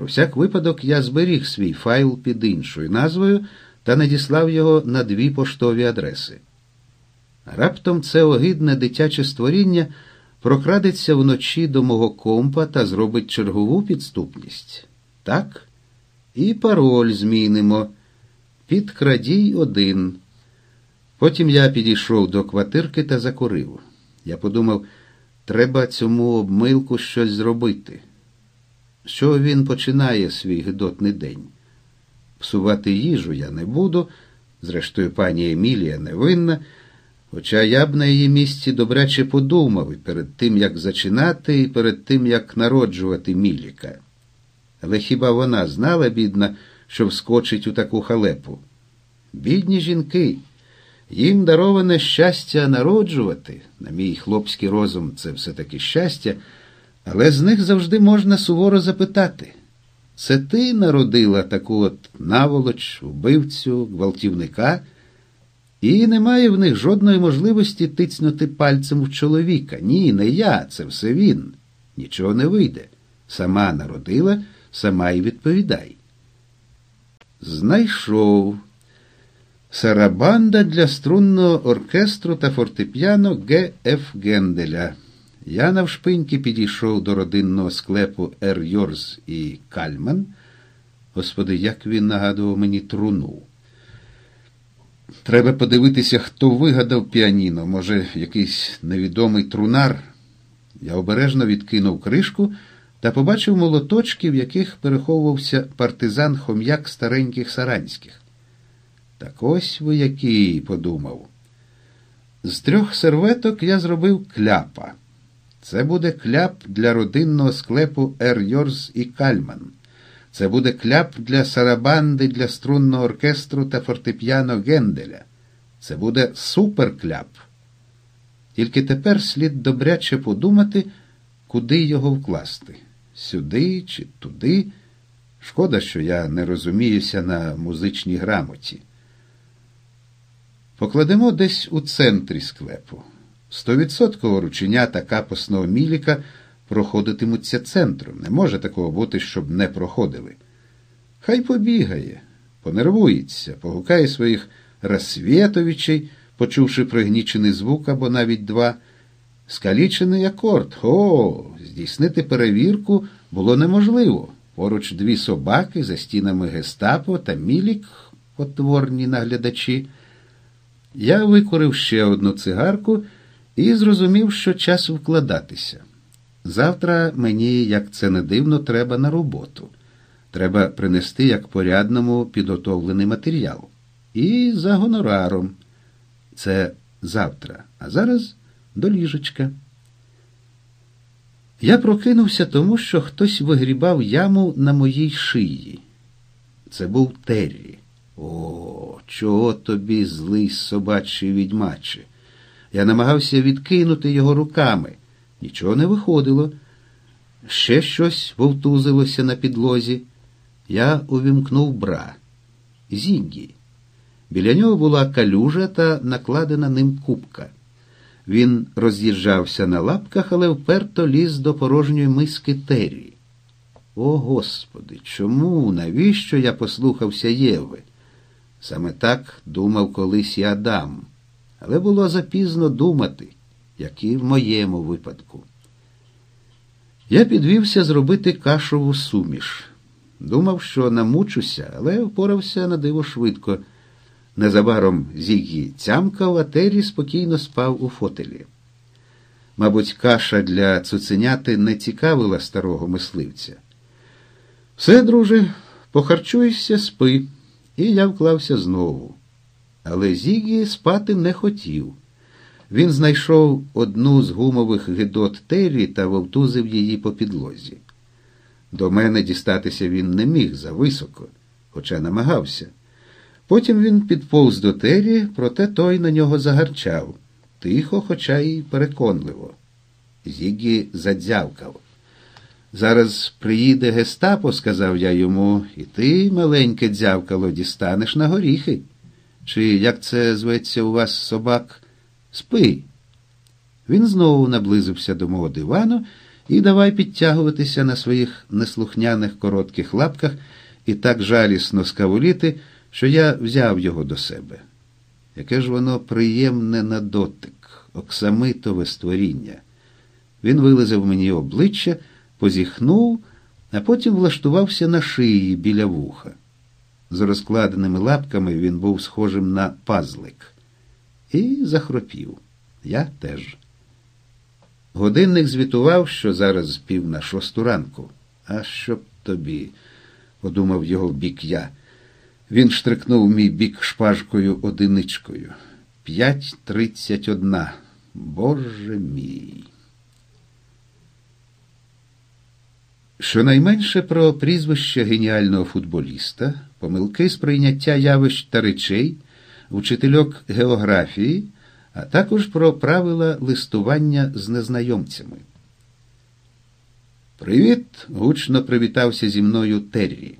Про всяк випадок я зберіг свій файл під іншою назвою та надіслав його на дві поштові адреси. Раптом це огидне дитяче створіння прокрадеться вночі до мого компа та зробить чергову підступність. Так? І пароль змінимо. Підкрадій один. Потім я підійшов до квартирки та закурив. Я подумав, треба цьому обмилку щось зробити. Що він починає свій гидотний день? Псувати їжу я не буду, зрештою, пані Емілія невинна, хоча я б на її місці добряче подумав і перед тим, як зачинати, і перед тим, як народжувати Міліка. Але хіба вона знала, бідна, що вскочить у таку халепу? Бідні жінки, їм дароване щастя народжувати, на мій хлопський розум, це все-таки щастя, але з них завжди можна суворо запитати. Це ти народила таку от наволоч, убивцю, гвалтівника, і немає в них жодної можливості тицнути пальцем в чоловіка. Ні, не я, це все він. Нічого не вийде. Сама народила, сама й відповідай. Знайшов. Сарабанда для струнного оркестру та фортепіано Г. Ф. Генделя. Я навшпиньки підійшов до родинного склепу Ер Йорз і Кальман. Господи, як він нагадував мені труну. Треба подивитися, хто вигадав піаніно, може, якийсь невідомий трунар. Я обережно відкинув кришку та побачив молоточки, в яких переховувався партизан хом'як стареньких саранських. Так ось ви який, подумав. З трьох серветок я зробив кляпа. Це буде кляп для родинного склепу Ер Йорз і Кальман. Це буде кляп для сарабанди для струнного оркестру та фортепіано Генделя. Це буде суперкляп. Тільки тепер слід добряче подумати, куди його вкласти сюди чи туди. Шкода, що я не розуміюся на музичній грамоті. Покладемо десь у центрі склепу. Стовідсотково рученята капосного міліка проходитимуться центром. Не може такого бути, щоб не проходили. Хай побігає, понервується, погукає своїх Расвєтовичей, почувши пригнічений звук або навіть два. Скалічений акорд. О, здійснити перевірку було неможливо. Поруч дві собаки за стінами гестапо та мілік, потворні наглядачі. Я викурив ще одну цигарку і зрозумів, що час вкладатися. Завтра мені, як це не дивно, треба на роботу. Треба принести як порядному підготовлений матеріал. І за гонораром. Це завтра. А зараз до ліжечка. Я прокинувся тому, що хтось вигрібав яму на моїй шиї. Це був Террі. О, чого тобі, злий собачий відьмаче? Я намагався відкинути його руками. Нічого не виходило. Ще щось вовтузилося на підлозі. Я увімкнув бра. Зінгі. Біля нього була калюжа та накладена ним кубка. Він роз'їжджався на лапках, але вперто ліз до порожньої миски Террі. О Господи, чому, навіщо я послухався Єви? Саме так думав колись і Адам. Але було запізно думати, як і в моєму випадку. Я підвівся зробити кашову суміш. Думав, що намучуся, але впорався на диво швидко. Незабаром Зігі цямкав, а Террі спокійно спав у фотелі. Мабуть, каша для цуценяти не цікавила старого мисливця. Все, друже, похарчуйся, спи, і я вклався знову. Але Зігі спати не хотів. Він знайшов одну з гумових гидот Террі та вовтузив її по підлозі. До мене дістатися він не міг зависоко, хоча намагався. Потім він підповз до Террі, проте той на нього загарчав, тихо, хоча й переконливо. Зігі задзявкав. Зараз приїде гестапо, сказав я йому, і ти, маленьке дзявкало, дістанеш на горіхи. Чи як це зветься у вас собак? Спи. Він знову наблизився до мого дивану і давай підтягуватися на своїх неслухняних коротких лапках і так жалісно скавуліти, що я взяв його до себе. Яке ж воно приємне на дотик, оксамитове створіння. Він вилизав мені обличчя, позіхнув, а потім влаштувався на шиї біля вуха. З розкладеними лапками він був схожим на пазлик. І захропів. Я теж. Годинник звітував, що зараз пів на шосту ранку. А щоб тобі, подумав його бік я. Він штрикнув мій бік шпажкою одиничкою. П'ять тридцять одна. Боже мій. Щонайменше про прізвище геніального футболіста, помилки сприйняття явищ та речей, вчительок географії, а також про правила листування з незнайомцями. Привіт! гучно привітався зі мною Террі.